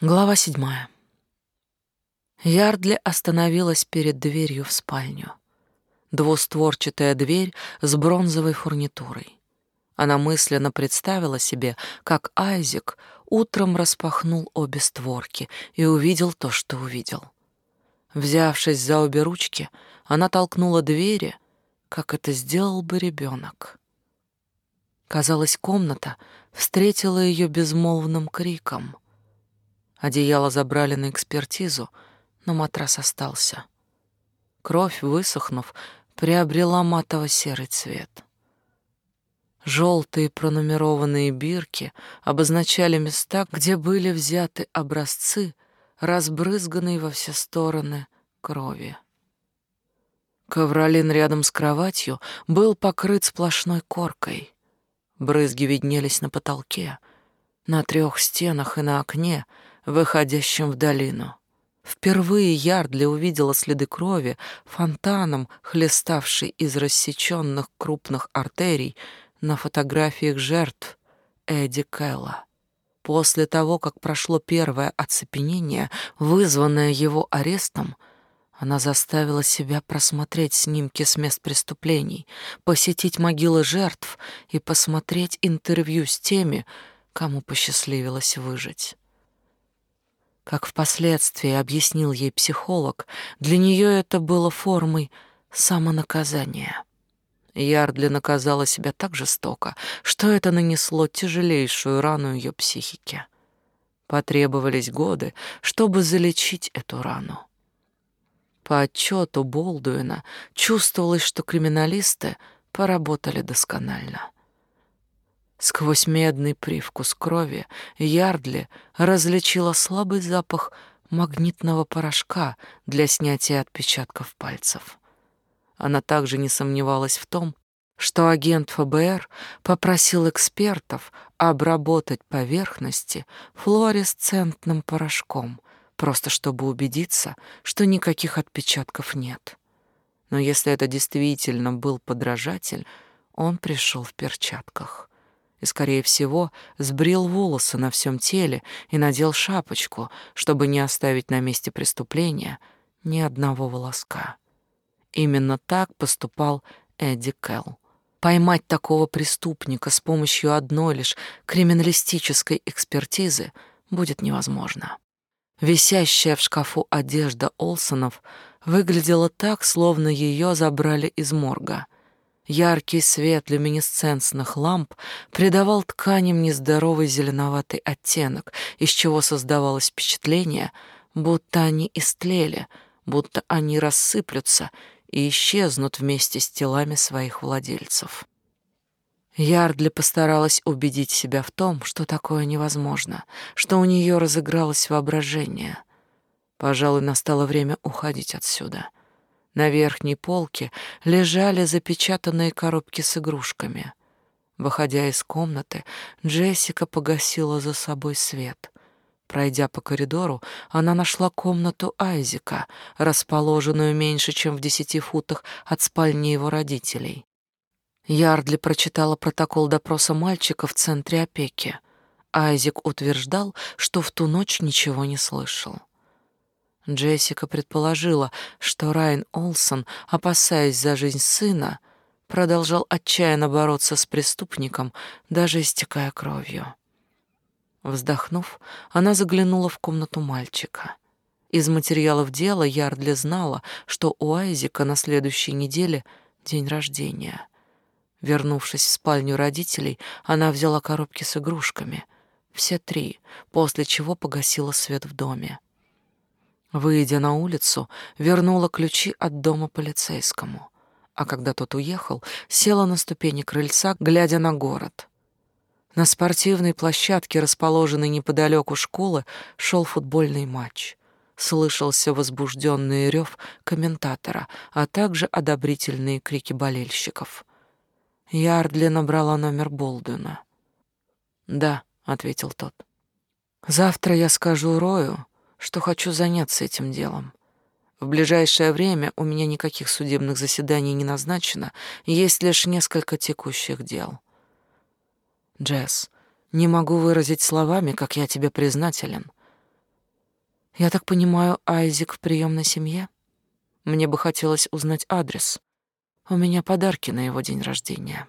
Глава седьмая. Ярдли остановилась перед дверью в спальню. Двустворчатая дверь с бронзовой фурнитурой. Она мысленно представила себе, как Айзек утром распахнул обе створки и увидел то, что увидел. Взявшись за обе ручки, она толкнула двери, как это сделал бы ребенок. Казалось, комната встретила ее безмолвным криком — Одеяло забрали на экспертизу, но матрас остался. Кровь, высохнув, приобрела матово-серый цвет. Желтые пронумерованные бирки обозначали места, где были взяты образцы, разбрызганные во все стороны крови. Ковролин рядом с кроватью был покрыт сплошной коркой. Брызги виднелись на потолке, на трех стенах и на окне — выходящим в долину. Впервые Ярдли увидела следы крови, фонтаном хлеставшей из рассеченных крупных артерий на фотографиях жертв Эдди Кэлла. После того, как прошло первое оцепенение, вызванное его арестом, она заставила себя просмотреть снимки с мест преступлений, посетить могилы жертв и посмотреть интервью с теми, кому посчастливилось выжить. Как впоследствии объяснил ей психолог, для нее это было формой самонаказания. Ярдли наказала себя так жестоко, что это нанесло тяжелейшую рану ее психике. Потребовались годы, чтобы залечить эту рану. По отчету Болдуина чувствовалось, что криминалисты поработали досконально. Сквозь медный привкус крови Ярдли различила слабый запах магнитного порошка для снятия отпечатков пальцев. Она также не сомневалась в том, что агент ФБР попросил экспертов обработать поверхности флуоресцентным порошком, просто чтобы убедиться, что никаких отпечатков нет. Но если это действительно был подражатель, он пришел в перчатках и, скорее всего, сбрил волосы на всем теле и надел шапочку, чтобы не оставить на месте преступления ни одного волоска. Именно так поступал Эдди Келл. Поймать такого преступника с помощью одной лишь криминалистической экспертизы будет невозможно. Висящая в шкафу одежда Олсонов выглядела так, словно ее забрали из морга — Яркий свет люминесцентных ламп придавал тканям нездоровый зеленоватый оттенок, из чего создавалось впечатление, будто они истлели, будто они рассыплются и исчезнут вместе с телами своих владельцев. Ярдли постаралась убедить себя в том, что такое невозможно, что у нее разыгралось воображение. Пожалуй, настало время уходить отсюда. На верхней полке лежали запечатанные коробки с игрушками. Выходя из комнаты, Джессика погасила за собой свет. Пройдя по коридору, она нашла комнату Айзека, расположенную меньше, чем в десяти футах от спальни его родителей. Ярдли прочитала протокол допроса мальчика в центре опеки. Айзек утверждал, что в ту ночь ничего не слышал. Джессика предположила, что Райан Олсон, опасаясь за жизнь сына, продолжал отчаянно бороться с преступником, даже истекая кровью. Вздохнув, она заглянула в комнату мальчика. Из материалов дела Ярдли знала, что у Айзека на следующей неделе день рождения. Вернувшись в спальню родителей, она взяла коробки с игрушками, все три, после чего погасила свет в доме. Выйдя на улицу, вернула ключи от дома полицейскому, а когда тот уехал, села на ступени крыльца, глядя на город. На спортивной площадке, расположенной неподалеку школы, шел футбольный матч. Слышался возбужденный рев комментатора, а также одобрительные крики болельщиков. Ярдли набрала номер Болдуна. «Да», — ответил тот. «Завтра я скажу Рою, что хочу заняться этим делом. В ближайшее время у меня никаких судебных заседаний не назначено, есть лишь несколько текущих дел. Джесс, не могу выразить словами, как я тебе признателен. Я так понимаю, Айзик в приемной семье? Мне бы хотелось узнать адрес. У меня подарки на его день рождения.